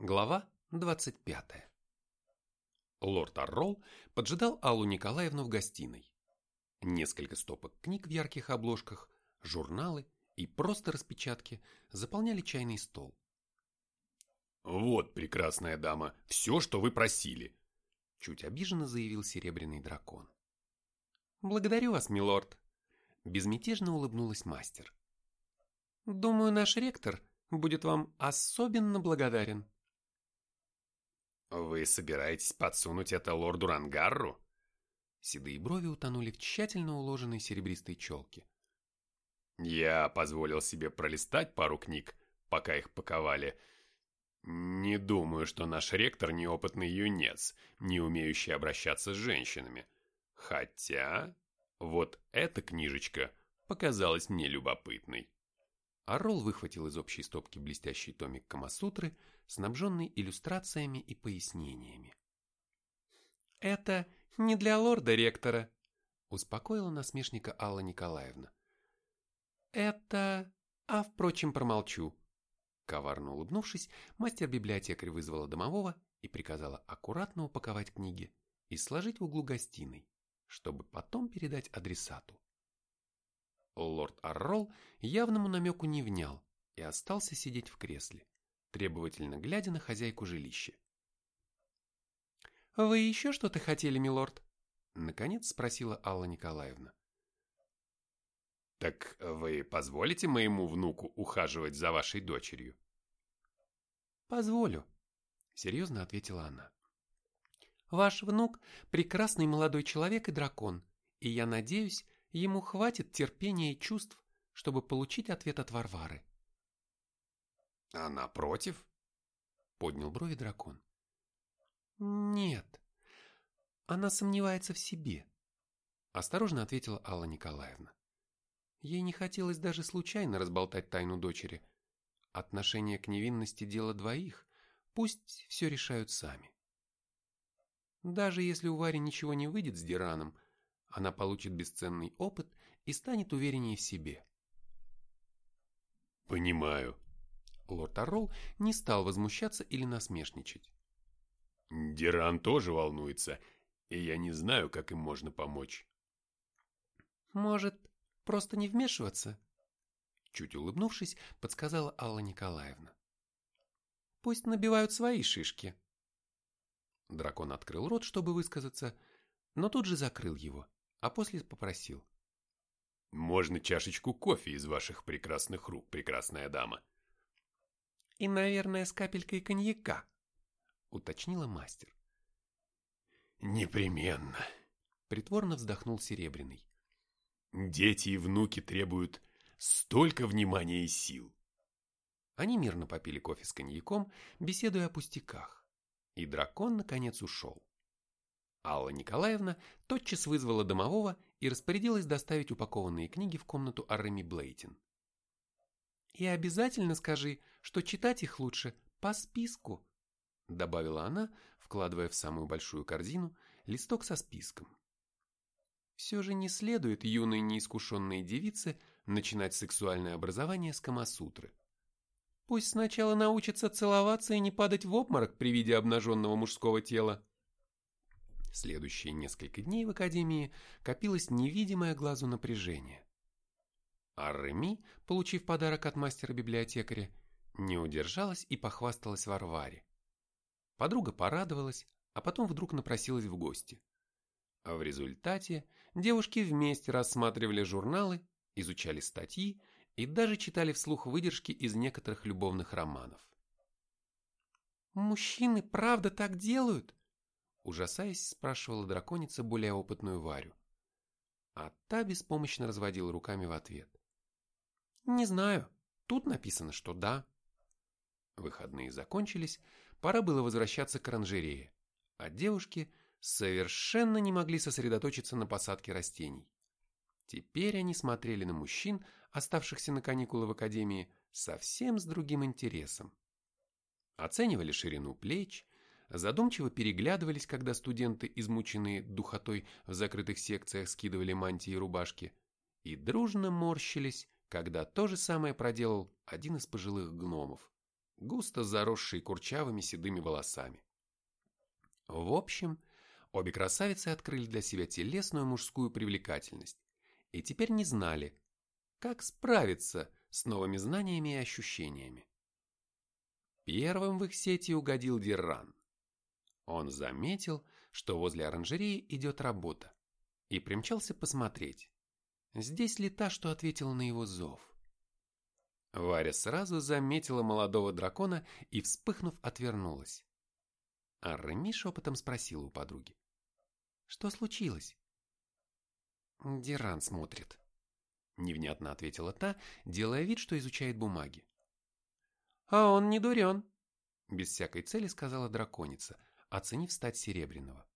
Глава 25. Лорд Аррол поджидал Аллу Николаевну в гостиной. Несколько стопок книг в ярких обложках, журналы и просто распечатки заполняли чайный стол. «Вот, прекрасная дама, все, что вы просили!» Чуть обиженно заявил серебряный дракон. «Благодарю вас, милорд!» Безмятежно улыбнулась мастер. «Думаю, наш ректор будет вам особенно благодарен». «Вы собираетесь подсунуть это лорду Рангарру?» Седые брови утонули в тщательно уложенной серебристой челке. «Я позволил себе пролистать пару книг, пока их паковали. Не думаю, что наш ректор неопытный юнец, не умеющий обращаться с женщинами. Хотя, вот эта книжечка показалась мне любопытной». Орол выхватил из общей стопки блестящий томик Камасутры, снабженный иллюстрациями и пояснениями. «Это не для лорда-ректора», — успокоила насмешника Алла Николаевна. «Это... А, впрочем, промолчу». Коварно улыбнувшись, мастер-библиотекарь вызвала домового и приказала аккуратно упаковать книги и сложить в углу гостиной, чтобы потом передать адресату. Лорд Аррол явному намеку не внял и остался сидеть в кресле, требовательно глядя на хозяйку жилища. «Вы еще что-то хотели, милорд?» Наконец спросила Алла Николаевна. «Так вы позволите моему внуку ухаживать за вашей дочерью?» «Позволю», — серьезно ответила она. «Ваш внук — прекрасный молодой человек и дракон, и я надеюсь, ему хватит терпения и чувств, чтобы получить ответ от Варвары. «Она против?» — поднял брови дракон. «Нет, она сомневается в себе», — осторожно ответила Алла Николаевна. Ей не хотелось даже случайно разболтать тайну дочери. Отношение к невинности – дело двоих, пусть все решают сами. Даже если у Вари ничего не выйдет с Дираном – она получит бесценный опыт и станет увереннее в себе. «Понимаю». Лорд Оррол не стал возмущаться или насмешничать. «Диран тоже волнуется, и я не знаю, как им можно помочь». «Может, просто не вмешиваться?» Чуть улыбнувшись, подсказала Алла Николаевна. «Пусть набивают свои шишки». Дракон открыл рот, чтобы высказаться, но тут же закрыл его а после попросил. «Можно чашечку кофе из ваших прекрасных рук, прекрасная дама?» «И, наверное, с капелькой коньяка», — уточнила мастер. «Непременно», — притворно вздохнул Серебряный. «Дети и внуки требуют столько внимания и сил». Они мирно попили кофе с коньяком, беседуя о пустяках. И дракон, наконец, ушел. Алла Николаевна тотчас вызвала домового и распорядилась доставить упакованные книги в комнату Арреми Блейтин. «И обязательно скажи, что читать их лучше по списку», добавила она, вкладывая в самую большую корзину листок со списком. Все же не следует юной неискушенной девице начинать сексуальное образование с Камасутры. Пусть сначала научится целоваться и не падать в обморок при виде обнаженного мужского тела. Следующие несколько дней в академии копилось невидимое глазу напряжение. А Реми, получив подарок от мастера-библиотекаря, не удержалась и похвасталась Варваре. Подруга порадовалась, а потом вдруг напросилась в гости. А в результате девушки вместе рассматривали журналы, изучали статьи и даже читали вслух выдержки из некоторых любовных романов. «Мужчины правда так делают?» Ужасаясь, спрашивала драконица более опытную Варю. А та беспомощно разводила руками в ответ. «Не знаю. Тут написано, что да». Выходные закончились, пора было возвращаться к оранжерее, а девушки совершенно не могли сосредоточиться на посадке растений. Теперь они смотрели на мужчин, оставшихся на каникулы в академии, совсем с другим интересом. Оценивали ширину плеч, задумчиво переглядывались, когда студенты, измученные духотой в закрытых секциях, скидывали мантии и рубашки, и дружно морщились, когда то же самое проделал один из пожилых гномов, густо заросший курчавыми седыми волосами. В общем, обе красавицы открыли для себя телесную мужскую привлекательность и теперь не знали, как справиться с новыми знаниями и ощущениями. Первым в их сети угодил Диран. Он заметил, что возле оранжереи идет работа, и примчался посмотреть, здесь ли та, что ответила на его зов. Варя сразу заметила молодого дракона и, вспыхнув, отвернулась. А Реми шепотом спросила у подруги. «Что случилось?» «Диран смотрит», — невнятно ответила та, делая вид, что изучает бумаги. «А он не дурен», — без всякой цели сказала драконица, оценив стать серебряного.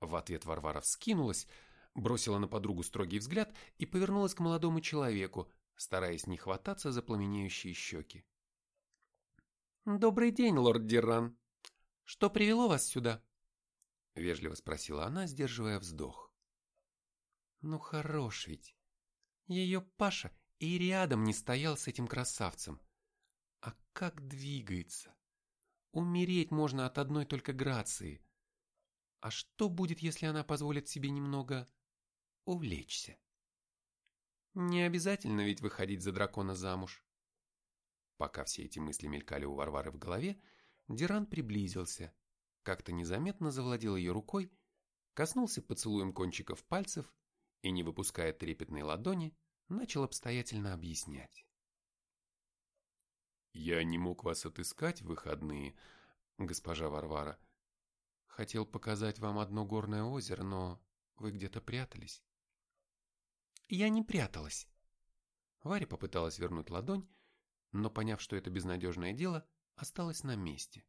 В ответ Варвара вскинулась, бросила на подругу строгий взгляд и повернулась к молодому человеку, стараясь не хвататься за пламенеющие щеки. «Добрый день, лорд Диран. Что привело вас сюда?» Вежливо спросила она, сдерживая вздох. «Ну хорош ведь. Ее Паша и рядом не стоял с этим красавцем. А как двигается? Умереть можно от одной только грации. А что будет, если она позволит себе немного увлечься?» Не обязательно ведь выходить за дракона замуж. Пока все эти мысли мелькали у Варвары в голове, Диран приблизился, как-то незаметно завладел ее рукой, коснулся поцелуем кончиков пальцев и, не выпуская трепетной ладони, начал обстоятельно объяснять. «Я не мог вас отыскать в выходные, госпожа Варвара. Хотел показать вам одно горное озеро, но вы где-то прятались. Я не пряталась. Варя попыталась вернуть ладонь, но, поняв, что это безнадежное дело, осталась на месте,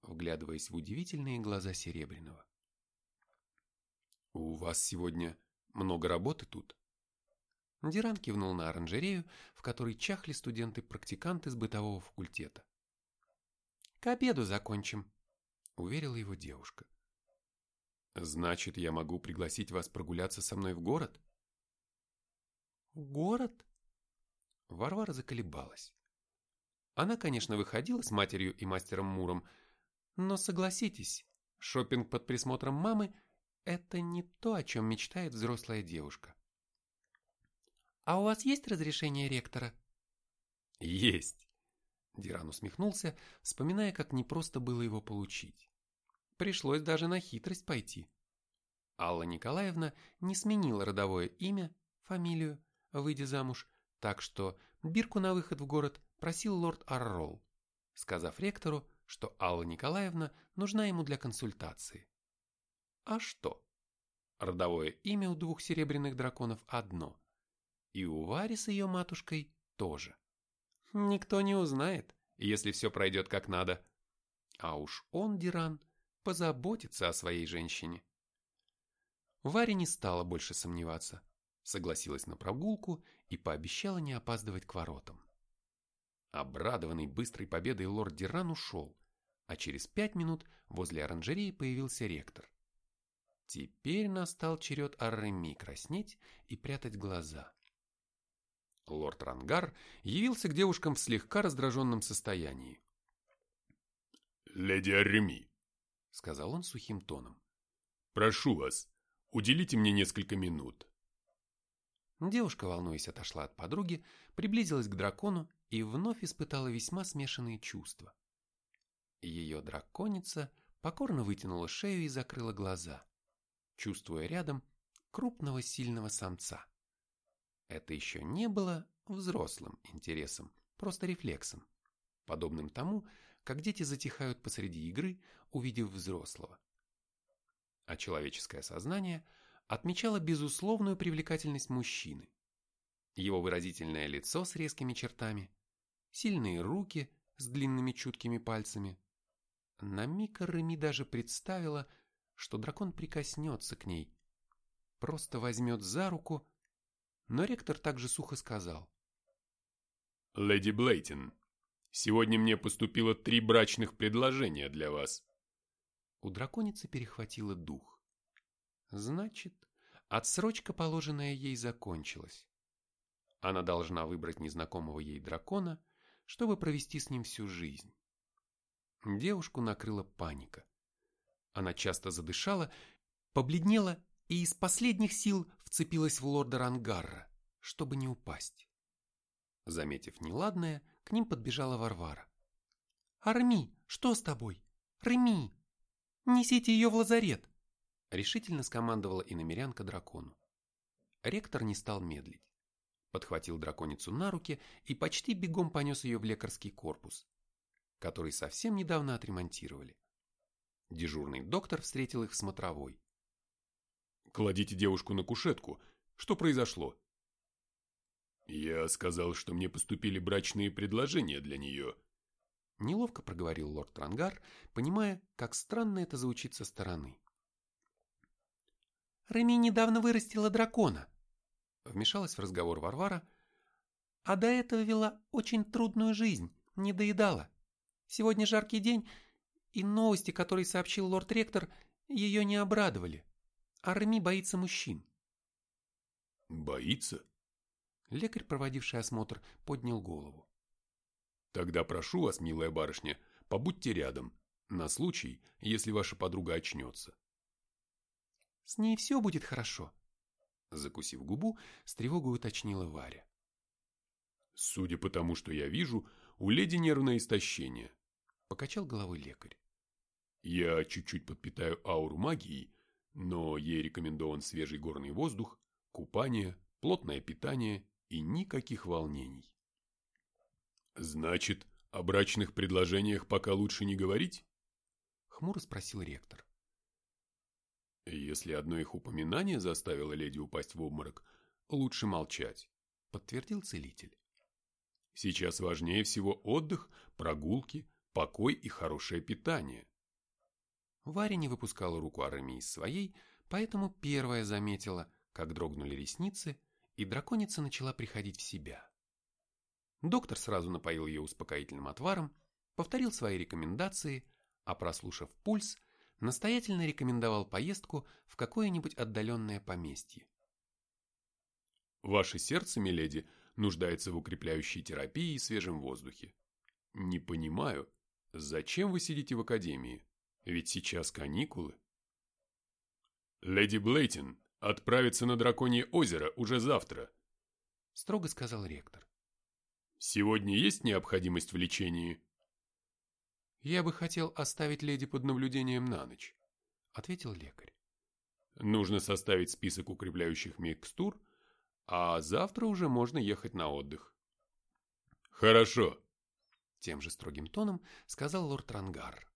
вглядываясь в удивительные глаза Серебряного. «У вас сегодня много работы тут?» Диран кивнул на оранжерею, в которой чахли студенты-практиканты с бытового факультета. «К обеду закончим», — уверила его девушка. «Значит, я могу пригласить вас прогуляться со мной в город?» Город? Варвара заколебалась. Она, конечно, выходила с матерью и мастером Муром, но согласитесь, шопинг под присмотром мамы – это не то, о чем мечтает взрослая девушка. «А у вас есть разрешение ректора?» «Есть!» Диран усмехнулся, вспоминая, как непросто было его получить. Пришлось даже на хитрость пойти. Алла Николаевна не сменила родовое имя, фамилию, выйдя замуж, так что бирку на выход в город просил лорд Аррол, сказав ректору, что Алла Николаевна нужна ему для консультации. А что? Родовое имя у двух серебряных драконов одно, и у Вари с ее матушкой тоже. Никто не узнает, если все пройдет как надо. А уж он, Диран, позаботится о своей женщине. Варя не стала больше сомневаться согласилась на прогулку и пообещала не опаздывать к воротам. Обрадованный быстрой победой лорд Диран ушел, а через пять минут возле оранжереи появился ректор. Теперь настал черед Арреми краснеть и прятать глаза. Лорд Рангар явился к девушкам в слегка раздраженном состоянии. «Леди Арреми», — сказал он сухим тоном, — «прошу вас, уделите мне несколько минут. Девушка, волнуясь, отошла от подруги, приблизилась к дракону и вновь испытала весьма смешанные чувства. Ее драконица покорно вытянула шею и закрыла глаза, чувствуя рядом крупного сильного самца. Это еще не было взрослым интересом, просто рефлексом, подобным тому, как дети затихают посреди игры, увидев взрослого. А человеческое сознание – отмечала безусловную привлекательность мужчины. Его выразительное лицо с резкими чертами, сильные руки с длинными чуткими пальцами. На миг Реми даже представила, что дракон прикоснется к ней, просто возьмет за руку, но ректор также сухо сказал. «Леди Блейтин, сегодня мне поступило три брачных предложения для вас». У драконицы перехватило дух. Значит, отсрочка, положенная ей, закончилась. Она должна выбрать незнакомого ей дракона, чтобы провести с ним всю жизнь. Девушку накрыла паника. Она часто задышала, побледнела и из последних сил вцепилась в лорда Рангарра, чтобы не упасть. Заметив неладное, к ним подбежала Варвара. «Арми, что с тобой? Реми! Несите ее в лазарет!» Решительно скомандовала иномерянка дракону. Ректор не стал медлить. Подхватил драконицу на руки и почти бегом понес ее в лекарский корпус, который совсем недавно отремонтировали. Дежурный доктор встретил их в смотровой. «Кладите девушку на кушетку. Что произошло?» «Я сказал, что мне поступили брачные предложения для нее», Неловко проговорил лорд Трангар, понимая, как странно это звучит со стороны. «Реми недавно вырастила дракона», — вмешалась в разговор Варвара, «а до этого вела очень трудную жизнь, не доедала. Сегодня жаркий день, и новости, которые сообщил лорд-ректор, ее не обрадовали. А Реми боится мужчин». «Боится?» Лекарь, проводивший осмотр, поднял голову. Тогда прошу вас, милая барышня, побудьте рядом, на случай, если ваша подруга очнется. С ней все будет хорошо. Закусив губу, с тревогой уточнила Варя. Судя по тому, что я вижу, у леди нервное истощение. Покачал головой лекарь. Я чуть-чуть подпитаю ауру магией, но ей рекомендован свежий горный воздух, купание, плотное питание и никаких волнений. «Значит, о брачных предложениях пока лучше не говорить?» Хмуро спросил ректор. «Если одно их упоминание заставило леди упасть в обморок, лучше молчать», подтвердил целитель. «Сейчас важнее всего отдых, прогулки, покой и хорошее питание». Варя не выпускала руку Арами из своей, поэтому первая заметила, как дрогнули ресницы, и драконица начала приходить в себя. Доктор сразу напоил ее успокоительным отваром, повторил свои рекомендации, а прослушав пульс, настоятельно рекомендовал поездку в какое-нибудь отдаленное поместье. «Ваше сердце, миледи, нуждается в укрепляющей терапии и свежем воздухе. Не понимаю, зачем вы сидите в академии? Ведь сейчас каникулы». «Леди Блейтин отправится на Драконье озеро уже завтра», строго сказал ректор. Сегодня есть необходимость в лечении? Я бы хотел оставить леди под наблюдением на ночь, ответил лекарь. Нужно составить список укрепляющих микстур, а завтра уже можно ехать на отдых. Хорошо, тем же строгим тоном сказал лорд Рангар.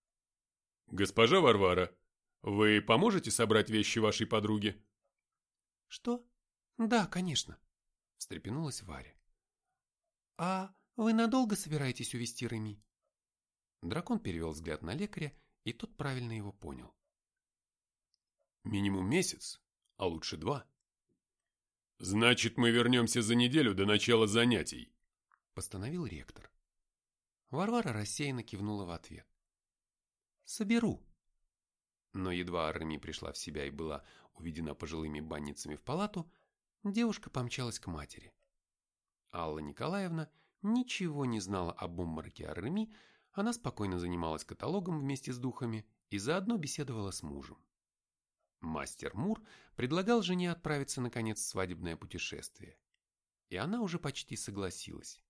Госпожа Варвара, вы поможете собрать вещи вашей подруги? Что? Да, конечно, встрепенулась Варя. «А вы надолго собираетесь увести Реми?» Дракон перевел взгляд на лекаря, и тот правильно его понял. «Минимум месяц, а лучше два». «Значит, мы вернемся за неделю до начала занятий», – постановил ректор. Варвара рассеянно кивнула в ответ. «Соберу». Но едва Арми пришла в себя и была уведена пожилыми банницами в палату, девушка помчалась к матери. Алла Николаевна ничего не знала об обмороке Арреми, она спокойно занималась каталогом вместе с духами и заодно беседовала с мужем. Мастер Мур предлагал жене отправиться наконец в свадебное путешествие. И она уже почти согласилась.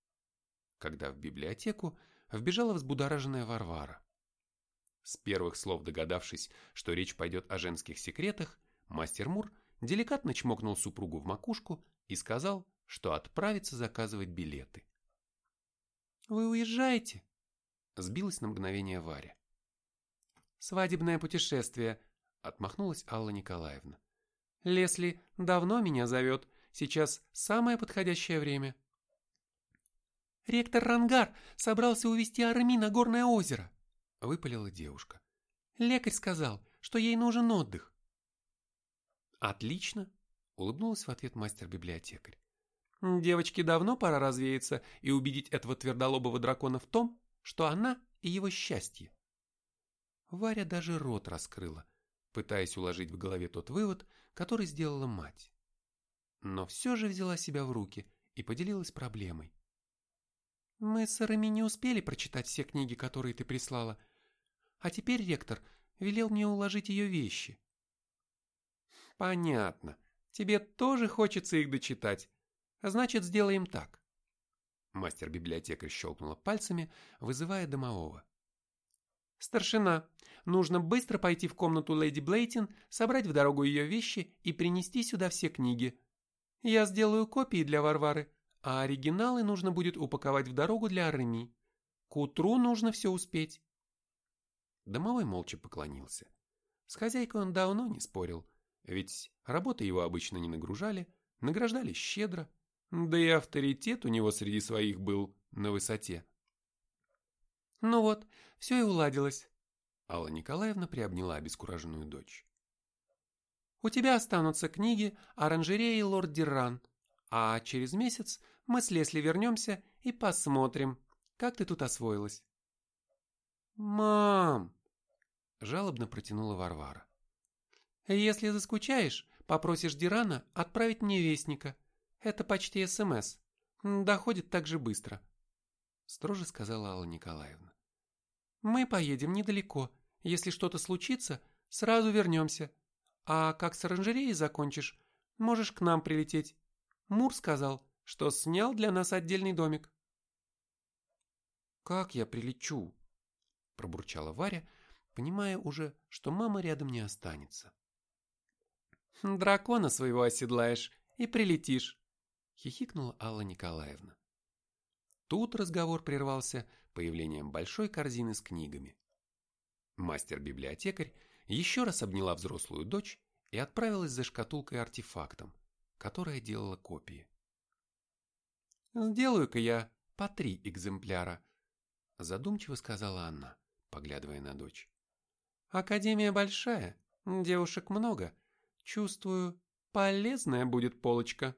Когда в библиотеку вбежала взбудораженная Варвара. С первых слов догадавшись, что речь пойдет о женских секретах, мастер Мур деликатно чмокнул супругу в макушку и сказал, что отправится заказывать билеты. «Вы уезжаете?» – сбилась на мгновение Варя. «Свадебное путешествие», – отмахнулась Алла Николаевна. «Лесли давно меня зовет, сейчас самое подходящее время». «Ректор Рангар собрался увезти Арми на горное озеро», – выпалила девушка. «Лекарь сказал, что ей нужен отдых». «Отлично», – улыбнулась в ответ мастер-библиотекарь. Девочке давно пора развеяться и убедить этого твердолобого дракона в том, что она и его счастье. Варя даже рот раскрыла, пытаясь уложить в голове тот вывод, который сделала мать. Но все же взяла себя в руки и поделилась проблемой. Мы с Арами не успели прочитать все книги, которые ты прислала. А теперь ректор велел мне уложить ее вещи. Понятно. Тебе тоже хочется их дочитать. А значит, сделаем так. Мастер-библиотекарь щелкнула пальцами, вызывая домового. «Старшина, нужно быстро пойти в комнату леди Блейтин, собрать в дорогу ее вещи и принести сюда все книги. Я сделаю копии для Варвары, а оригиналы нужно будет упаковать в дорогу для Ареми. К утру нужно все успеть». Домовой молча поклонился. С хозяйкой он давно не спорил, ведь работы его обычно не нагружали, награждали щедро, да и авторитет у него среди своих был на высоте. Ну вот, все и уладилось. Алла Николаевна приобняла обескураженную дочь. У тебя останутся книги оранжереи лорд Дирран, а через месяц мы с Лесли вернемся и посмотрим, как ты тут освоилась. «Мам!» – жалобно протянула Варвара. «Если заскучаешь, попросишь Дирана отправить мне вестника. Это почти СМС. Доходит так же быстро», – строже сказала Алла Николаевна. Мы поедем недалеко. Если что-то случится, сразу вернемся. А как с оранжереей закончишь, можешь к нам прилететь. Мур сказал, что снял для нас отдельный домик. «Как я прилечу?» – пробурчала Варя, понимая уже, что мама рядом не останется. «Дракона своего оседлаешь и прилетишь», – хихикнула Алла Николаевна. Тут разговор прервался появлением большой корзины с книгами. Мастер-библиотекарь еще раз обняла взрослую дочь и отправилась за шкатулкой-артефактом, которая делала копии. «Сделаю-ка я по три экземпляра», – задумчиво сказала она, поглядывая на дочь. «Академия большая, девушек много. Чувствую, полезная будет полочка».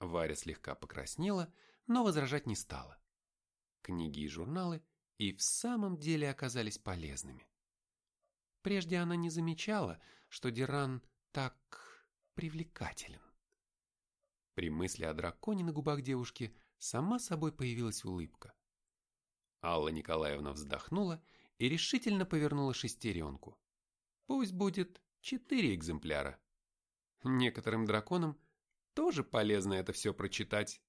Варя слегка покраснела, но возражать не стала книги и журналы и в самом деле оказались полезными. Прежде она не замечала, что Диран так привлекателен. При мысли о драконе на губах девушки сама собой появилась улыбка. Алла Николаевна вздохнула и решительно повернула шестеренку. Пусть будет четыре экземпляра. Некоторым драконам тоже полезно это все прочитать.